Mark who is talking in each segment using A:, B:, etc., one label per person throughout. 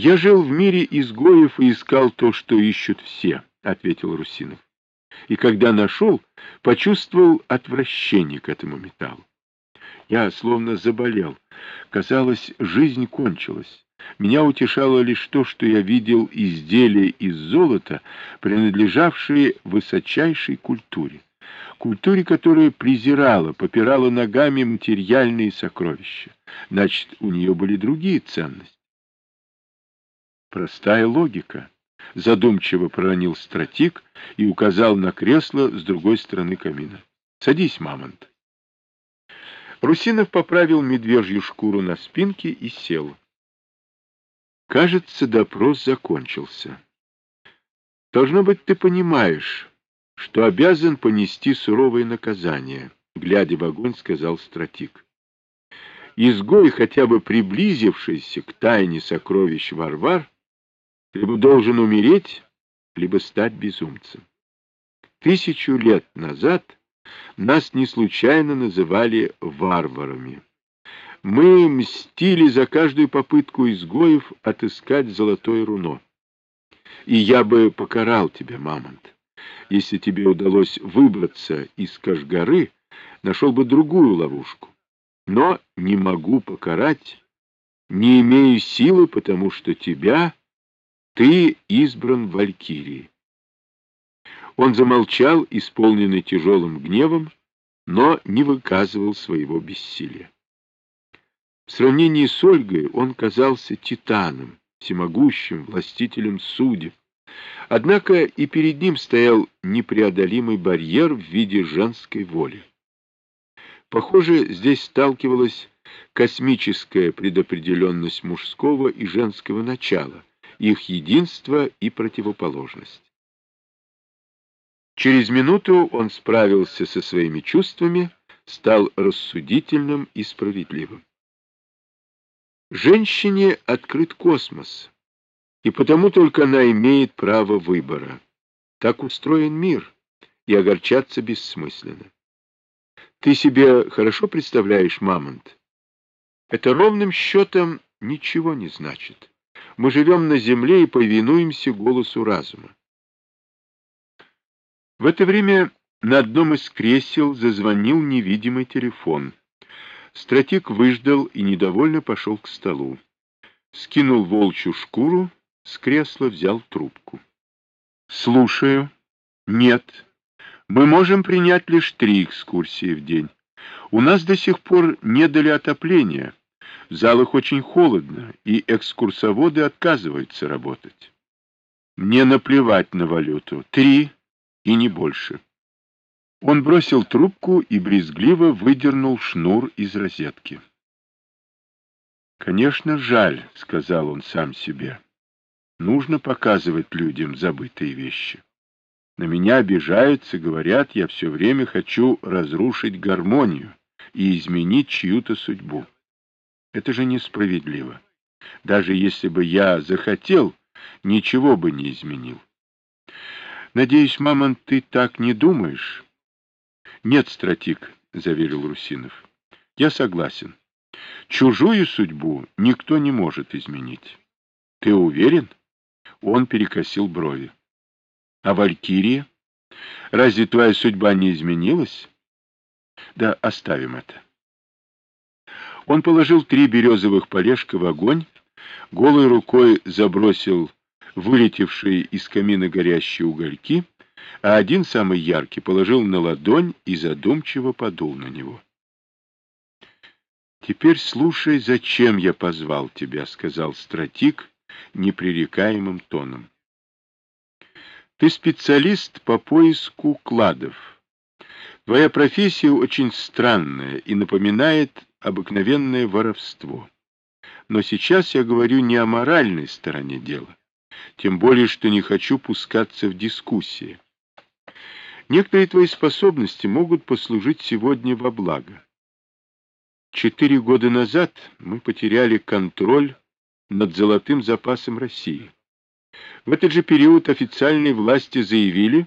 A: Я жил в мире изгоев и искал то, что ищут все, — ответил Русинов. И когда нашел, почувствовал отвращение к этому металлу. Я словно заболел. Казалось, жизнь кончилась. Меня утешало лишь то, что я видел изделия из золота, принадлежавшие высочайшей культуре. Культуре, которая презирала, попирала ногами материальные сокровища. Значит, у нее были другие ценности. Простая логика. Задумчиво проронил стратик и указал на кресло с другой стороны камина. Садись, мамонт. Русинов поправил медвежью шкуру на спинке и сел. Кажется, допрос закончился. Должно быть, ты понимаешь, что обязан понести суровое наказание, глядя в огонь, сказал стратик. Изгой, хотя бы приблизившийся к тайне сокровищ Варвар, либо должен умереть, либо стать безумцем. Тысячу лет назад нас не случайно называли варварами. Мы мстили за каждую попытку изгоев отыскать золотое руно. И я бы покарал тебя, Мамонт. Если тебе удалось выбраться из Кашгары, нашел бы другую ловушку. Но не могу покарать, не имею силы, потому что тебя ты избран Валькирией. Он замолчал, исполненный тяжелым гневом, но не выказывал своего бессилия. В сравнении с Ольгой он казался титаном, всемогущим властителем судеб. Однако и перед ним стоял непреодолимый барьер в виде женской воли. Похоже, здесь сталкивалась космическая предопределенность мужского и женского начала, их единство и противоположность. Через минуту он справился со своими чувствами, стал рассудительным и справедливым. Женщине открыт космос, и потому только она имеет право выбора. Так устроен мир, и огорчаться бессмысленно. Ты себе хорошо представляешь, Мамонт? Это ровным счетом ничего не значит. Мы живем на земле и повинуемся голосу разума. В это время на одном из кресел зазвонил невидимый телефон. Стратик выждал и недовольно пошел к столу. Скинул волчью шкуру, с кресла взял трубку. «Слушаю. Нет. Мы можем принять лишь три экскурсии в день. У нас до сих пор не дали отопления». В залах очень холодно, и экскурсоводы отказываются работать. Мне наплевать на валюту. Три и не больше. Он бросил трубку и брезгливо выдернул шнур из розетки. «Конечно, жаль», — сказал он сам себе. «Нужно показывать людям забытые вещи. На меня обижаются, говорят, я все время хочу разрушить гармонию и изменить чью-то судьбу. Это же несправедливо. Даже если бы я захотел, ничего бы не изменил. Надеюсь, мамон, ты так не думаешь? Нет, стратик, заверил Русинов. Я согласен. Чужую судьбу никто не может изменить. Ты уверен? Он перекосил брови. А Валькирия? Разве твоя судьба не изменилась? Да оставим это. Он положил три березовых полежка в огонь, голой рукой забросил вылетевшие из камина горящие угольки, а один, самый яркий, положил на ладонь и задумчиво подул на него. «Теперь слушай, зачем я позвал тебя», — сказал стратик непререкаемым тоном. «Ты специалист по поиску кладов. Твоя профессия очень странная и напоминает обыкновенное воровство. Но сейчас я говорю не о моральной стороне дела, тем более, что не хочу пускаться в дискуссии. Некоторые твои способности могут послужить сегодня во благо. Четыре года назад мы потеряли контроль над золотым запасом России. В этот же период официальные власти заявили,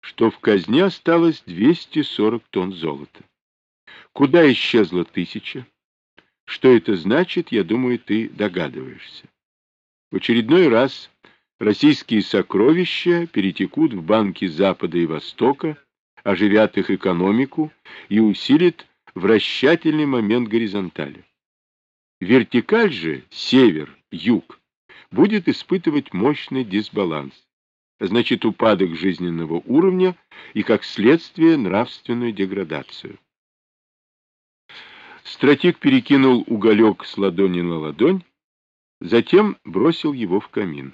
A: что в казне осталось 240 тонн золота. Куда исчезла тысяча? Что это значит, я думаю, ты догадываешься. В очередной раз российские сокровища перетекут в банки Запада и Востока, оживят их экономику и усилят вращательный момент горизонтали. Вертикаль же, север, юг, будет испытывать мощный дисбаланс, значит упадок жизненного уровня и, как следствие, нравственную деградацию. Стратик перекинул уголек с ладони на ладонь, затем бросил его в камин.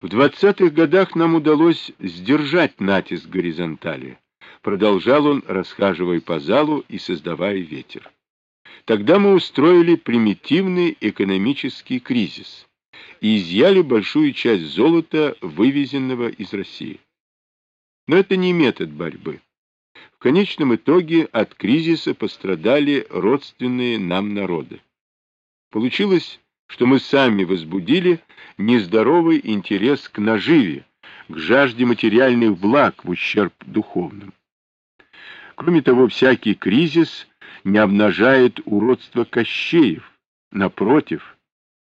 A: В двадцатых годах нам удалось сдержать натиск горизонтали. Продолжал он, расхаживая по залу и создавая ветер. Тогда мы устроили примитивный экономический кризис и изъяли большую часть золота, вывезенного из России. Но это не метод борьбы. В конечном итоге от кризиса пострадали родственные нам народы. Получилось, что мы сами возбудили нездоровый интерес к наживе, к жажде материальных благ в ущерб духовным. Кроме того, всякий кризис не обнажает уродство Кощеев. Напротив,